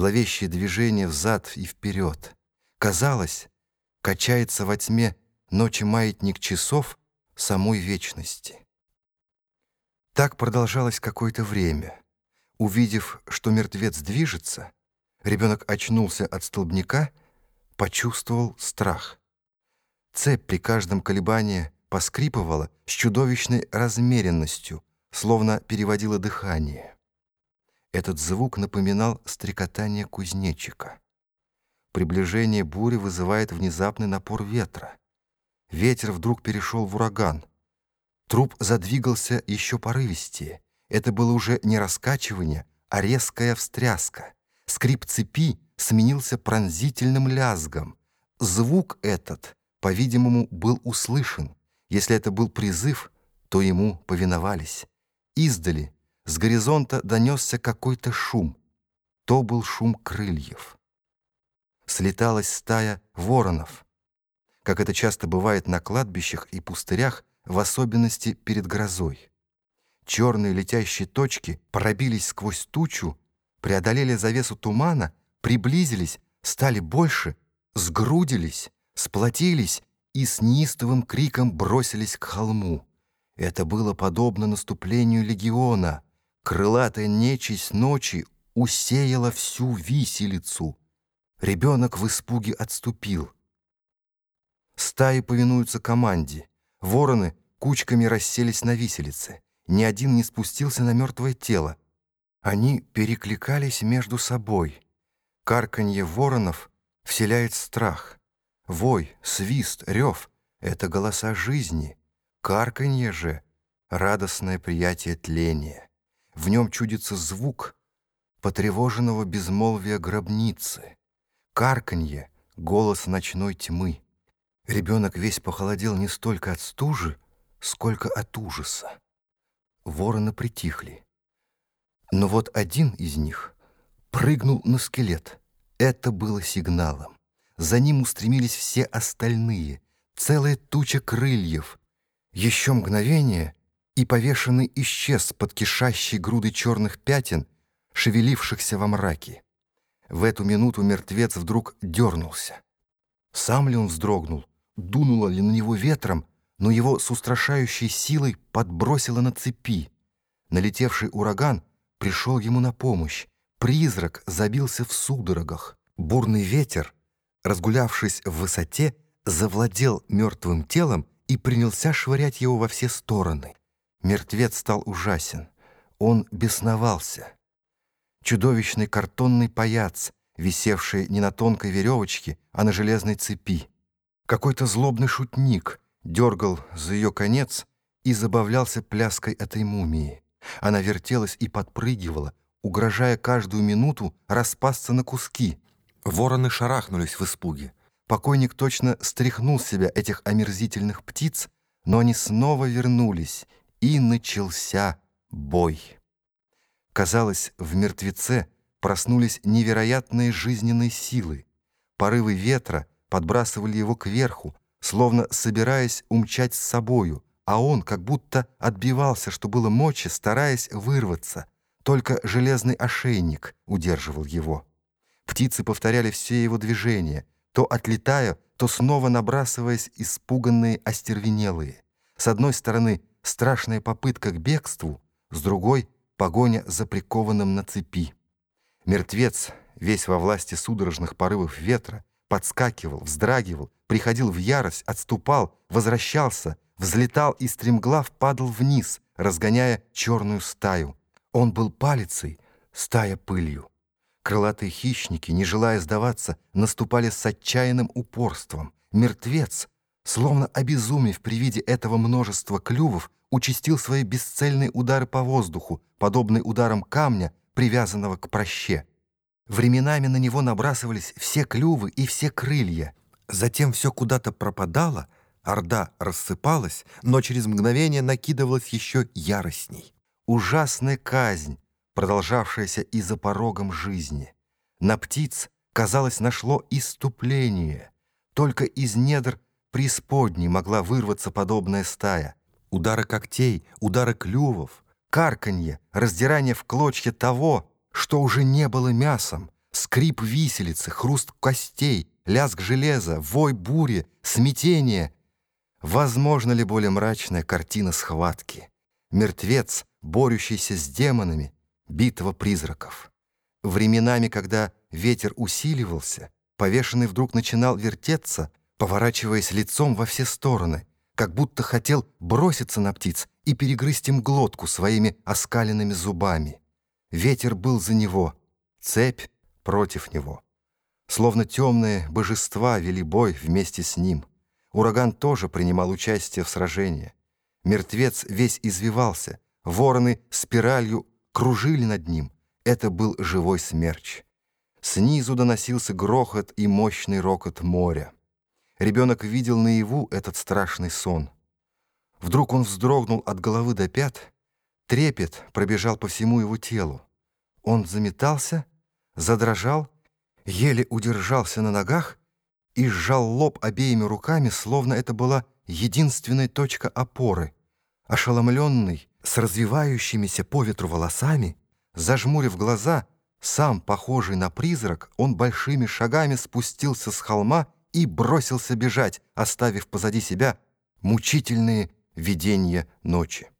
зловещее движение взад и вперед. Казалось, качается во тьме ночи маятник часов самой вечности. Так продолжалось какое-то время. Увидев, что мертвец движется, ребенок очнулся от столбняка, почувствовал страх. Цепь при каждом колебании поскрипывала с чудовищной размеренностью, словно переводила дыхание. Этот звук напоминал стрекотание кузнечика. Приближение бури вызывает внезапный напор ветра. Ветер вдруг перешел в ураган. Труп задвигался еще порывистее. Это было уже не раскачивание, а резкая встряска. Скрип цепи сменился пронзительным лязгом. Звук этот, по-видимому, был услышан. Если это был призыв, то ему повиновались. Издали, с горизонта донесся какой-то шум. То был шум крыльев. Слеталась стая воронов. Как это часто бывает на кладбищах и пустырях, в особенности перед грозой. Черные летящие точки пробились сквозь тучу, преодолели завесу тумана, приблизились, стали больше, сгрудились, сплотились и с неистовым криком бросились к холму. Это было подобно наступлению легиона. Крылатая нечисть ночи усеяла всю виселицу. Ребенок в испуге отступил. Стаи повинуются команде. Вороны кучками расселись на виселице. Ни один не спустился на мертвое тело. Они перекликались между собой. Карканье воронов вселяет страх. Вой, свист, рев — это голоса жизни. Карканье же — радостное приятие тления. В нем чудится звук потревоженного безмолвия гробницы. Карканье — голос ночной тьмы. Ребенок весь похолодел не столько от стужи, сколько от ужаса. Вороны притихли. Но вот один из них прыгнул на скелет. Это было сигналом. За ним устремились все остальные, целая туча крыльев. Еще мгновение, и повешенный исчез под кишащей грудой черных пятен, шевелившихся во мраке. В эту минуту мертвец вдруг дернулся. Сам ли он вздрогнул, дунуло ли на него ветром, но его с устрашающей силой подбросило на цепи. Налетевший ураган пришел ему на помощь. Призрак забился в судорогах. Бурный ветер — разгулявшись в высоте, завладел мертвым телом и принялся швырять его во все стороны. Мертвец стал ужасен. Он бесновался. Чудовищный картонный паяц, висевший не на тонкой веревочке, а на железной цепи. Какой-то злобный шутник дергал за ее конец и забавлялся пляской этой мумии. Она вертелась и подпрыгивала, угрожая каждую минуту распасться на куски — Вороны шарахнулись в испуге. Покойник точно стряхнул с себя этих омерзительных птиц, но они снова вернулись, и начался бой. Казалось, в мертвеце проснулись невероятные жизненные силы. Порывы ветра подбрасывали его кверху, словно собираясь умчать с собою, а он как будто отбивался, что было мочи, стараясь вырваться. Только железный ошейник удерживал его. Птицы повторяли все его движения, то отлетая, то снова набрасываясь испуганные, остервенелые. С одной стороны, страшная попытка к бегству, с другой — погоня за прикованным на цепи. Мертвец, весь во власти судорожных порывов ветра, подскакивал, вздрагивал, приходил в ярость, отступал, возвращался, взлетал и стремглав падал вниз, разгоняя черную стаю. Он был палицей, стая пылью. Крылатые хищники, не желая сдаваться, наступали с отчаянным упорством. Мертвец, словно обезумев при виде этого множества клювов, участил свои бесцельные удары по воздуху, подобные ударам камня, привязанного к проще. Временами на него набрасывались все клювы и все крылья. Затем все куда-то пропадало, орда рассыпалась, но через мгновение накидывалась еще яростней. Ужасная казнь, продолжавшееся и за порогом жизни. На птиц, казалось, нашло иступление. Только из недр преисподней могла вырваться подобная стая. Удары когтей, удары клювов, карканье, раздирание в клочья того, что уже не было мясом, скрип виселицы, хруст костей, лязг железа, вой бури, смятение. Возможно ли более мрачная картина схватки? Мертвец, борющийся с демонами, битва призраков. Временами, когда ветер усиливался, повешенный вдруг начинал вертеться, поворачиваясь лицом во все стороны, как будто хотел броситься на птиц и перегрызть им глотку своими оскаленными зубами. Ветер был за него, цепь против него. Словно темные божества вели бой вместе с ним. Ураган тоже принимал участие в сражении. Мертвец весь извивался, вороны спиралью кружили над ним. Это был живой смерч. Снизу доносился грохот и мощный рокот моря. Ребенок видел наяву этот страшный сон. Вдруг он вздрогнул от головы до пят, трепет пробежал по всему его телу. Он заметался, задрожал, еле удержался на ногах и сжал лоб обеими руками, словно это была единственная точка опоры. Ошеломленный, с развивающимися по ветру волосами, зажмурив глаза, сам похожий на призрак, он большими шагами спустился с холма и бросился бежать, оставив позади себя мучительные видения ночи.